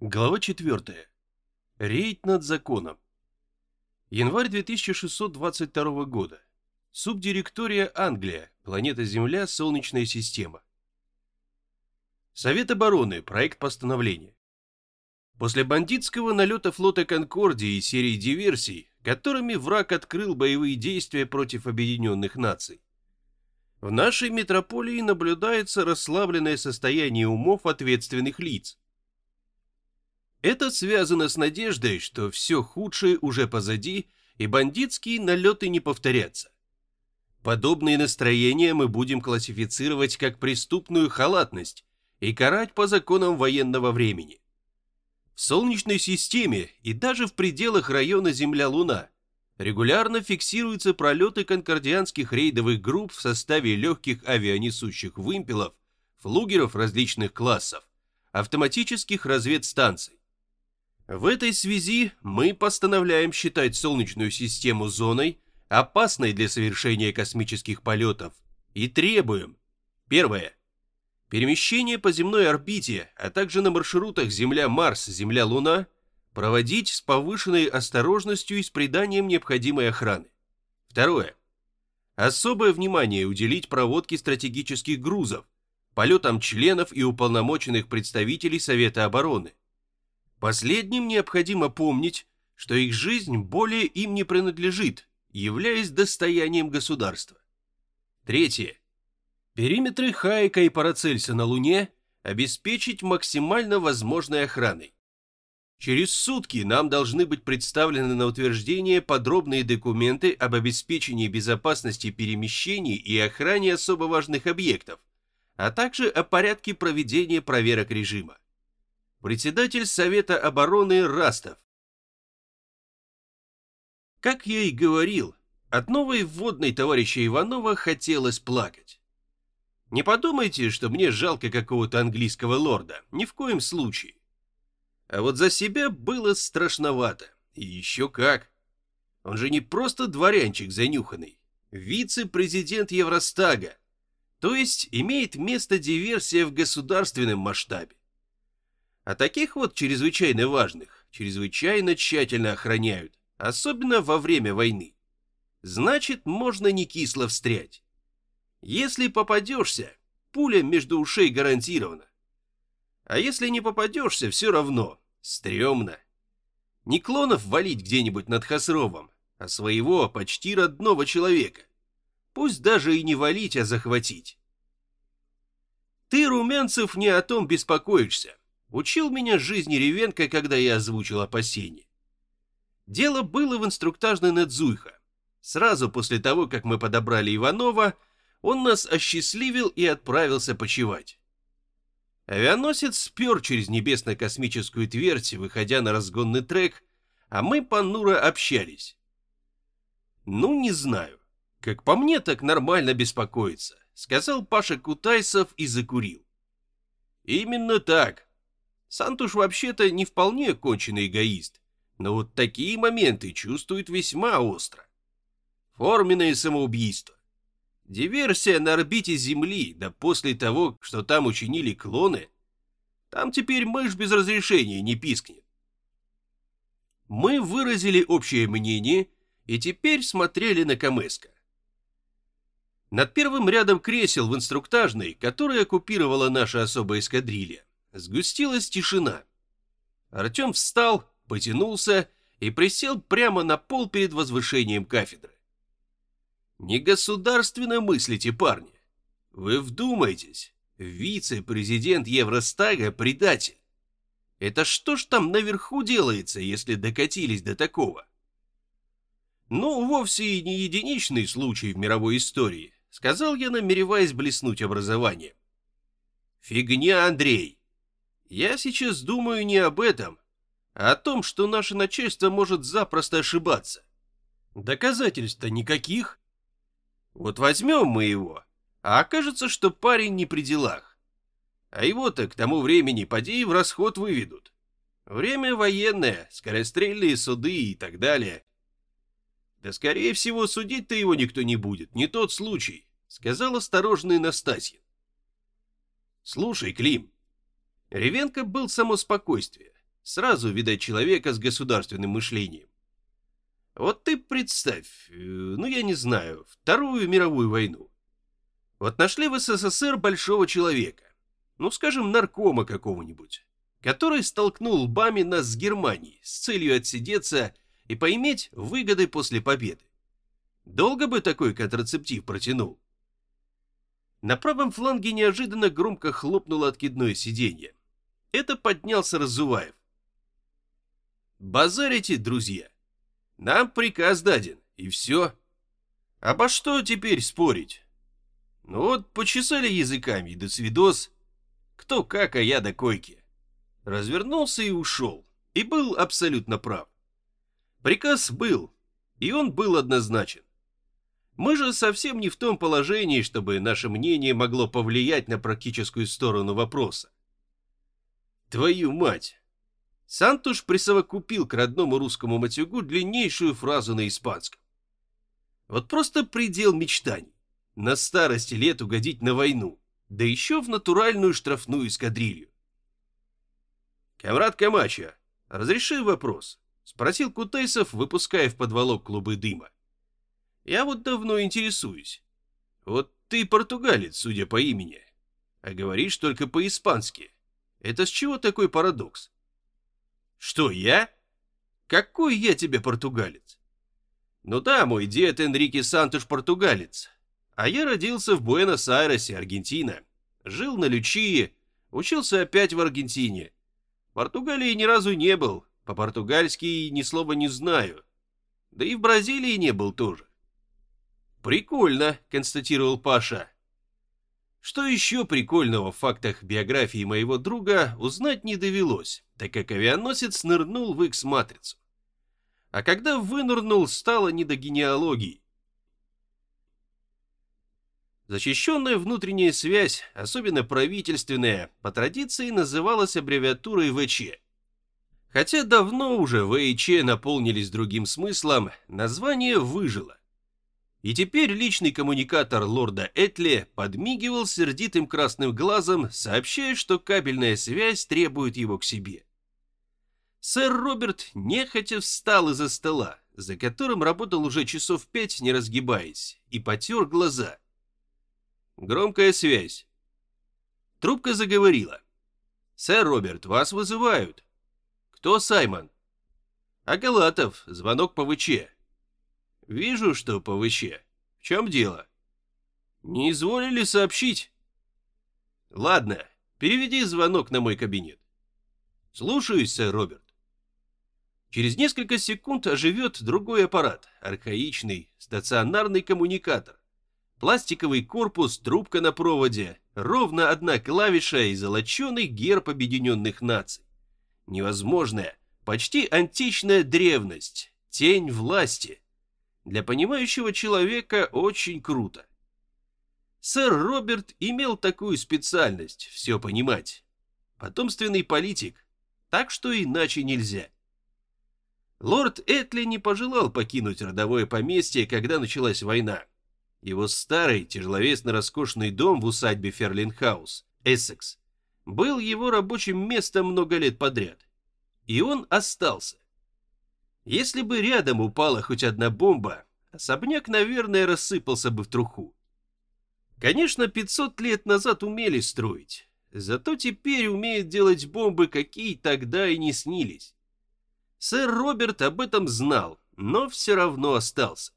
Глава 4. Рейд над законом. Январь 2622 года. Субдиректория Англия. Планета Земля. Солнечная система. Совет обороны. Проект постановления. После бандитского налета флота Конкордии и серии диверсий, которыми враг открыл боевые действия против объединенных наций, в нашей метрополии наблюдается расслабленное состояние умов ответственных лиц. Это связано с надеждой, что все худшее уже позади, и бандитские налеты не повторятся. Подобные настроения мы будем классифицировать как преступную халатность и карать по законам военного времени. В Солнечной системе и даже в пределах района Земля-Луна регулярно фиксируются пролеты конкордианских рейдовых групп в составе легких авианесущих вымпелов, флугеров различных классов, автоматических разведстанций. В этой связи мы постановляем считать Солнечную систему зоной, опасной для совершения космических полетов, и требуем. Первое. Перемещение по земной орбите, а также на маршрутах Земля-Марс, Земля-Луна проводить с повышенной осторожностью и с приданием необходимой охраны. Второе. Особое внимание уделить проводке стратегических грузов, полетам членов и уполномоченных представителей Совета обороны. Последним необходимо помнить, что их жизнь более им не принадлежит, являясь достоянием государства. Третье. Периметры Хайка и Парацельса на Луне обеспечить максимально возможной охраной. Через сутки нам должны быть представлены на утверждение подробные документы об обеспечении безопасности перемещений и охране особо важных объектов, а также о порядке проведения проверок режима. Председатель Совета обороны Растов. Как я и говорил, от новой вводной товарища Иванова хотелось плакать. Не подумайте, что мне жалко какого-то английского лорда, ни в коем случае. А вот за себя было страшновато. И еще как. Он же не просто дворянчик занюханный. Вице-президент Евростага. То есть имеет место диверсия в государственном масштабе. А таких вот чрезвычайно важных, чрезвычайно тщательно охраняют, особенно во время войны. Значит, можно не кисло встрять. Если попадешься, пуля между ушей гарантирована. А если не попадешься, все равно. Стремно. Не клонов валить где-нибудь над Хасровом, а своего почти родного человека. Пусть даже и не валить, а захватить. Ты, Румянцев, не о том беспокоишься. Учил меня жизни Ревенко, когда я озвучил опасения. Дело было в инструктажной Надзуйха. Сразу после того, как мы подобрали Иванова, он нас осчастливил и отправился почевать. Авианосец спер через небесно-космическую твердь, выходя на разгонный трек, а мы понуро общались. Ну, не знаю. Как по мне, так нормально беспокоиться, сказал Паша Кутайсов и закурил. Именно так. Сантуш вообще-то не вполне конченый эгоист, но вот такие моменты чувствует весьма остро. Форменное самоубийство. Диверсия на орбите Земли, да после того, что там учинили клоны, там теперь мышь без разрешения не пискнет. Мы выразили общее мнение и теперь смотрели на Камеска. Над первым рядом кресел в инструктажной, которая оккупировала наша особая эскадрилья, сгустилась тишина. Артем встал, потянулся и присел прямо на пол перед возвышением кафедры. Не государственно мыслите, парни. Вы вдумайтесь, вице-президент Евростага – предатель. Это что ж там наверху делается, если докатились до такого? Ну, вовсе и не единичный случай в мировой истории, сказал я, намереваясь блеснуть образованием. Фигня, Андрей. Я сейчас думаю не об этом, а о том, что наше начальство может запросто ошибаться. Доказательств-то никаких. Вот возьмем мы его, а окажется, что парень не при делах. А его-то к тому времени поди в расход выведут. Время военное, скорострельные суды и так далее. Да скорее всего судить-то его никто не будет, не тот случай, сказал осторожный Настасья. Слушай, Клим, Ревенко был само спокойствие, Сразу видать человека с государственным мышлением. Вот ты представь, э, ну я не знаю, Вторую мировую войну. Вот нашли в СССР большого человека, ну скажем, наркома какого-нибудь, который столкнул лбами нас с Германией с целью отсидеться и поиметь выгоды после победы. Долго бы такой контрацептив протянул? На правом фланге неожиданно громко хлопнуло откидное сиденье. Это поднялся Разуваев. «Базарите, друзья! Нам приказ даден, и все. Обо что теперь спорить? Ну вот, почесали языками, и до свидос. Кто как, а я до койки». Развернулся и ушел, и был абсолютно прав. Приказ был, и он был однозначен. Мы же совсем не в том положении, чтобы наше мнение могло повлиять на практическую сторону вопроса. Твою мать! Сантуш присовокупил к родному русскому матюгу длиннейшую фразу на испанском. Вот просто предел мечтаний. На старости лет угодить на войну, да еще в натуральную штрафную эскадрилью. «Камрад Камача, разреши вопрос?» — спросил Кутейсов, выпуская в подволок клубы дыма. Я вот давно интересуюсь. Вот ты португалец, судя по имени, а говоришь только по-испански. Это с чего такой парадокс? Что, я? Какой я тебе португалец? Ну да, мой дед Энрике Сантуш португалец, а я родился в Буэнос-Айресе, Аргентина. Жил на Лючии, учился опять в Аргентине. В Португалии ни разу не был, по-португальски ни слова не знаю. Да и в Бразилии не был тоже. «Прикольно», — констатировал Паша. Что еще прикольного в фактах биографии моего друга узнать не довелось, так как авианосец нырнул в X-матрицу. А когда вынырнул, стало не до генеалогии. Защищенная внутренняя связь, особенно правительственная, по традиции называлась аббревиатурой ВЧ. Хотя давно уже ВЧ наполнились другим смыслом, название выжило. И теперь личный коммуникатор лорда Этли подмигивал сердитым красным глазом, сообщая, что кабельная связь требует его к себе. Сэр Роберт нехотя встал из-за стола, за которым работал уже часов пять, не разгибаясь, и потер глаза. Громкая связь. Трубка заговорила. «Сэр Роберт, вас вызывают». «Кто Саймон?» «Агалатов, звонок по ВЧ. Вижу, что ПВЧ. В чем дело? Не изволили сообщить? Ладно, переведи звонок на мой кабинет. Слушаюсь, Роберт. Через несколько секунд оживет другой аппарат, архаичный, стационарный коммуникатор. Пластиковый корпус, трубка на проводе, ровно одна клавиша и золоченый герб объединенных наций. Невозможная, почти античная древность, тень власти. Для понимающего человека очень круто. Сэр Роберт имел такую специальность, все понимать. Потомственный политик, так что иначе нельзя. Лорд Этли не пожелал покинуть родовое поместье, когда началась война. Его старый, тяжеловесно-роскошный дом в усадьбе Ферлинхаус, Эссекс, был его рабочим местом много лет подряд. И он остался. Если бы рядом упала хоть одна бомба, особняк, наверное, рассыпался бы в труху. Конечно, 500 лет назад умели строить, зато теперь умеют делать бомбы, какие тогда и не снились. Сэр Роберт об этом знал, но все равно остался.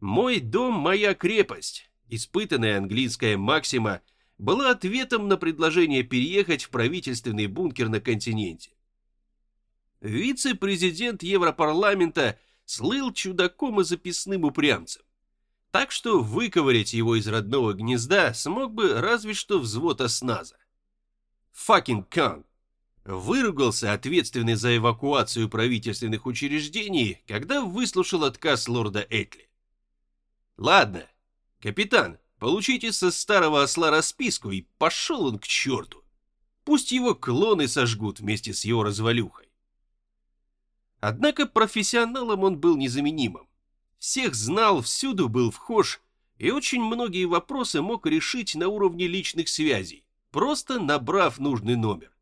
«Мой дом – моя крепость», испытанная английская максима, была ответом на предложение переехать в правительственный бункер на континенте. Вице-президент Европарламента слыл чудаком и записным упрямцем. Так что выковырять его из родного гнезда смог бы разве что взвод осназа. Факин кан. Выругался ответственный за эвакуацию правительственных учреждений, когда выслушал отказ лорда Этли. Ладно, капитан, получите со старого осла расписку и пошел он к черту. Пусть его клоны сожгут вместе с его развалюхой. Однако профессионалом он был незаменимым. Всех знал, всюду был вхож, и очень многие вопросы мог решить на уровне личных связей, просто набрав нужный номер.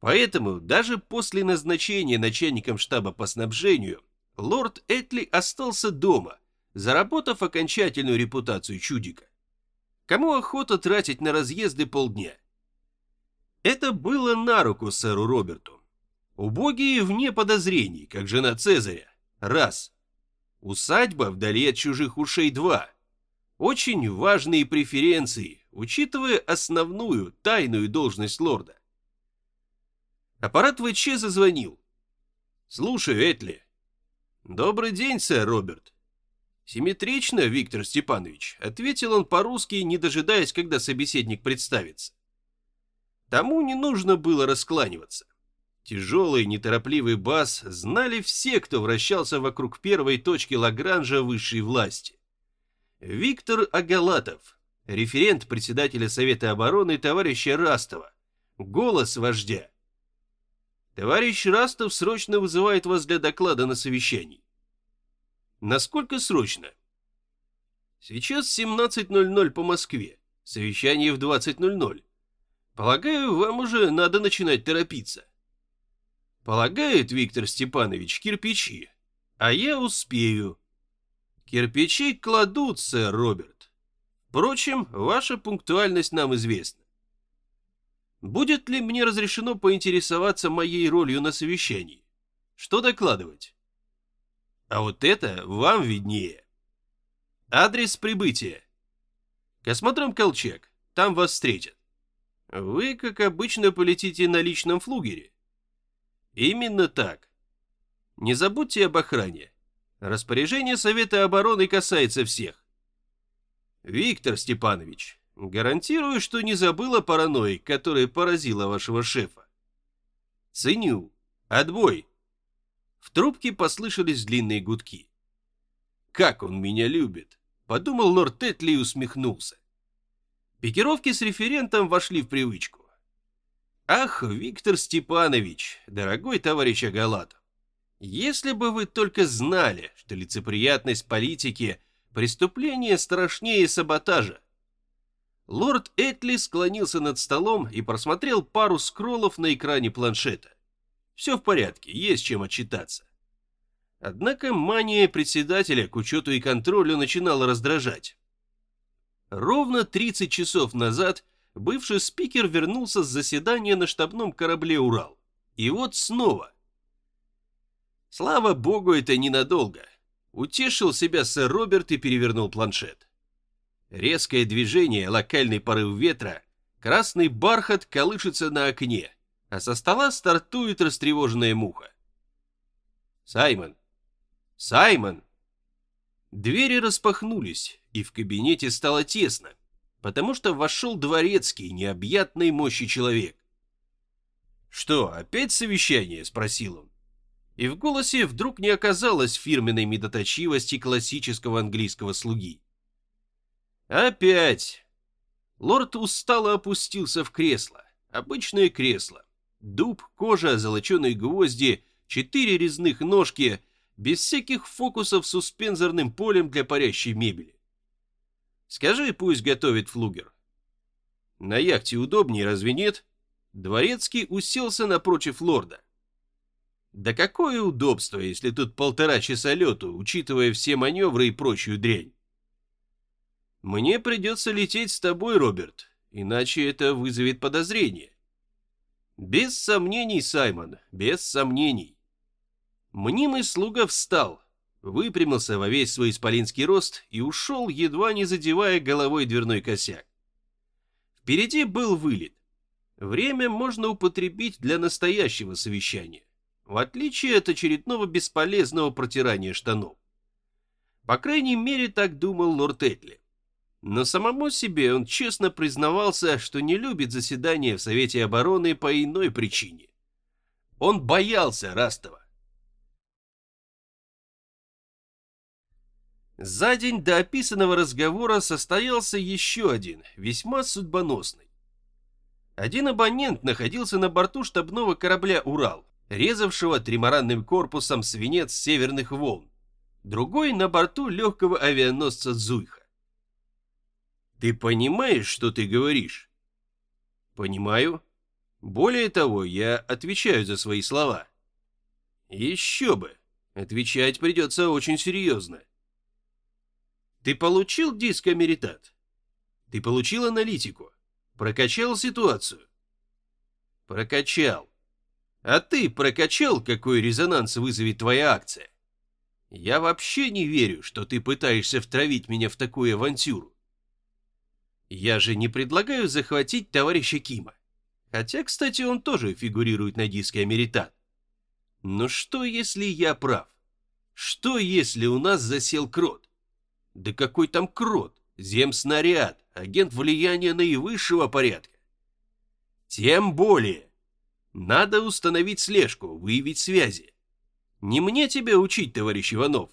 Поэтому даже после назначения начальником штаба по снабжению лорд Этли остался дома, заработав окончательную репутацию чудика. Кому охота тратить на разъезды полдня? Это было на руку сэру Роберту. Убогие вне подозрений, как жена Цезаря. Раз. Усадьба вдали от чужих ушей. Два. Очень важные преференции, учитывая основную тайную должность лорда. Аппарат ВЧ зазвонил. «Слушаю, Этли». «Добрый день, сэр Роберт». «Симметрично, Виктор Степанович», — ответил он по-русски, не дожидаясь, когда собеседник представится. Тому не нужно было раскланиваться. Тяжелый, неторопливый бас знали все, кто вращался вокруг первой точки Лагранжа высшей власти. Виктор Агалатов, референт председателя Совета обороны товарища Растова, голос вождя. Товарищ Растов срочно вызывает вас для доклада на совещании. Насколько срочно? Сейчас 17.00 по Москве, совещание в 20.00. Полагаю, вам уже надо начинать торопиться. Полагает Виктор Степанович кирпичи, а я успею. Кирпичи кладут, сэр Роберт. Впрочем, ваша пунктуальность нам известна. Будет ли мне разрешено поинтересоваться моей ролью на совещании? Что докладывать? А вот это вам виднее. Адрес прибытия. Космодром Колчак. Там вас встретят. Вы, как обычно, полетите на личном флугере. Именно так. Не забудьте об охране. Распоряжение Совета обороны касается всех. Виктор Степанович, гарантирую, что не забыла паранойи, которая поразила вашего шефа. Ценю. Отбой. В трубке послышались длинные гудки. Как он меня любит, подумал лорд Тетли и усмехнулся. Пикировки с референтом вошли в привычку. Ах, Виктор Степанович, дорогой товарищ Агалатов, если бы вы только знали, что лицеприятность политики – преступление страшнее саботажа. Лорд Этли склонился над столом и просмотрел пару скроллов на экране планшета. Все в порядке, есть чем отчитаться. Однако мания председателя к учету и контролю начинала раздражать. Ровно 30 часов назад бывший спикер вернулся с заседания на штабном корабле «Урал». И вот снова. Слава богу, это ненадолго. Утешил себя сэр Роберт и перевернул планшет. Резкое движение, локальный порыв ветра, красный бархат колышется на окне, а со стола стартует растревоженная муха. «Саймон! Саймон!» Двери распахнулись, и в кабинете стало тесно, потому что вошел дворецкий, необъятной мощи человек. «Что, опять совещание?» – спросил он. И в голосе вдруг не оказалось фирменной медоточивости классического английского слуги. «Опять!» Лорд устало опустился в кресло. Обычное кресло. Дуб, кожа, золоченые гвозди, четыре резных ножки – без всяких фокусов с суспензорным полем для парящей мебели. Скажи, пусть готовит флугер. На яхте удобнее, разве нет? Дворецкий уселся напротив лорда. Да какое удобство, если тут полтора часа лету, учитывая все маневры и прочую дрянь. Мне придется лететь с тобой, Роберт, иначе это вызовет подозрение. Без сомнений, Саймон, без сомнений. Мнимый слуга встал, выпрямился во весь свой исполинский рост и ушел, едва не задевая головой дверной косяк. Впереди был вылет. Время можно употребить для настоящего совещания, в отличие от очередного бесполезного протирания штанов. По крайней мере, так думал лорд Этли. Но самому себе он честно признавался, что не любит заседания в Совете обороны по иной причине. Он боялся Растова. За день до описанного разговора состоялся еще один, весьма судьбоносный. Один абонент находился на борту штабного корабля «Урал», резавшего тримаранным корпусом свинец северных волн. Другой на борту легкого авианосца «Зуйха». «Ты понимаешь, что ты говоришь?» «Понимаю. Более того, я отвечаю за свои слова. Еще бы, отвечать придется очень серьезно. Ты получил диск Америтат? Ты получил аналитику? Прокачал ситуацию? Прокачал. А ты прокачал, какой резонанс вызовет твоя акция? Я вообще не верю, что ты пытаешься втравить меня в такую авантюру. Я же не предлагаю захватить товарища Кима. Хотя, кстати, он тоже фигурирует на диске Америтат. Но что, если я прав? Что, если у нас засел крот? Да какой там крот? Земснаряд, агент влияния наивысшего порядка. Тем более. Надо установить слежку, выявить связи. Не мне тебя учить, товарищ Иванов.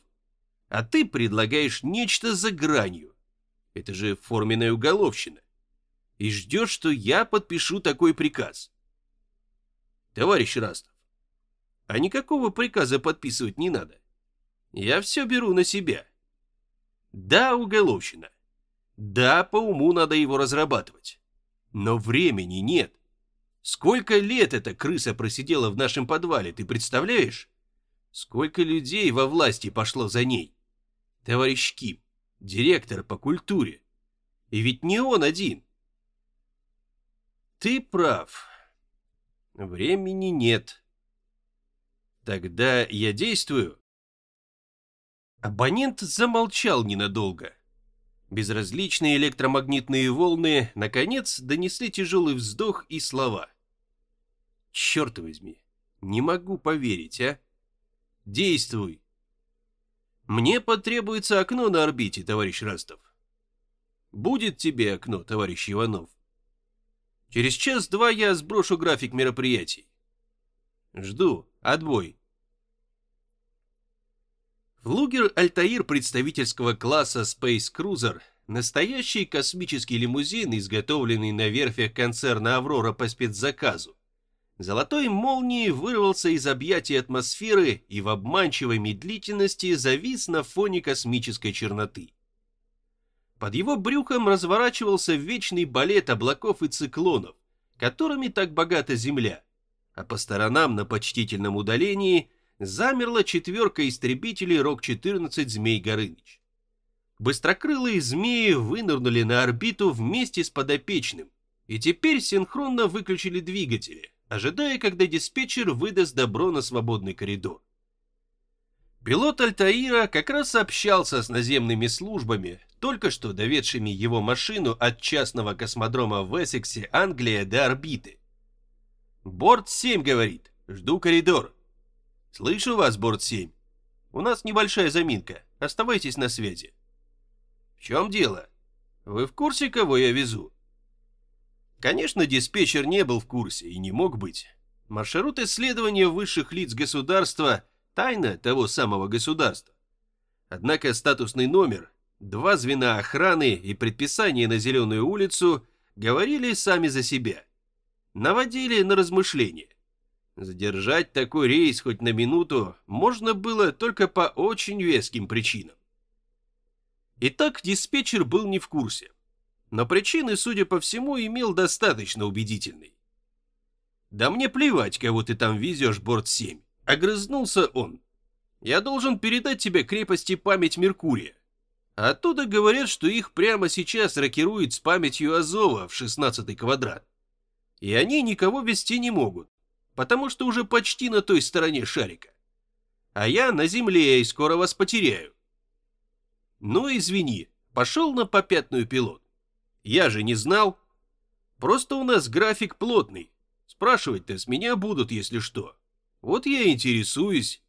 А ты предлагаешь нечто за гранью. Это же форменная уголовщина. И ждешь, что я подпишу такой приказ. Товарищ Растов, а никакого приказа подписывать не надо. Я все беру на себя. Да, уголовщина. Да, по уму надо его разрабатывать. Но времени нет. Сколько лет эта крыса просидела в нашем подвале, ты представляешь? Сколько людей во власти пошло за ней? Товарищ Ким, директор по культуре. И ведь не он один. Ты прав. Времени нет. Тогда я действую. Абонент замолчал ненадолго. Безразличные электромагнитные волны, наконец, донесли тяжелый вздох и слова. Черт возьми, не могу поверить, а? Действуй. Мне потребуется окно на орбите, товарищ Растов. Будет тебе окно, товарищ Иванов. Через час-два я сброшу график мероприятий. Жду. Отбой. Флугер Альтаир представительского класса Space Cruiser – настоящий космический лимузин, изготовленный на верфях концерна «Аврора» по спецзаказу золотой молнией вырвался из объятий атмосферы и в обманчивой медлительности завис на фоне космической черноты. Под его брюхом разворачивался вечный балет облаков и циклонов, которыми так богата Земля, а по сторонам на почтительном удалении замерла четверка истребителей РОК-14 «Змей Горыныч». Быстрокрылые змеи вынырнули на орбиту вместе с подопечным и теперь синхронно выключили двигатели, ожидая, когда диспетчер выдаст добро на свободный коридор. Пилот Альтаира как раз общался с наземными службами, только что доведшими его машину от частного космодрома в Эссексе, Англия, до орбиты. «Борт 7, — говорит, — жду коридор». «Слышу вас, борт 7. У нас небольшая заминка, оставайтесь на связи». «В чем дело? Вы в курсе, кого я везу?» Конечно, диспетчер не был в курсе и не мог быть. Маршрут исследования высших лиц государства – тайна того самого государства. Однако статусный номер, два звена охраны и предписание на Зеленую улицу говорили сами за себя. Наводили на размышления. Задержать такой рейс хоть на минуту можно было только по очень веским причинам. Итак, диспетчер был не в курсе но причины, судя по всему, имел достаточно убедительный. «Да мне плевать, кого ты там везешь, борт-7», — огрызнулся он. «Я должен передать тебе крепости память Меркурия. Оттуда говорят, что их прямо сейчас рокирует с памятью Азова в 16 квадрат. И они никого вести не могут, потому что уже почти на той стороне шарика. А я на земле и скоро вас потеряю. Ну извини, пошел на попятную пилот. Я же не знал. Просто у нас график плотный. Спрашивать-то с меня будут, если что. Вот я интересуюсь.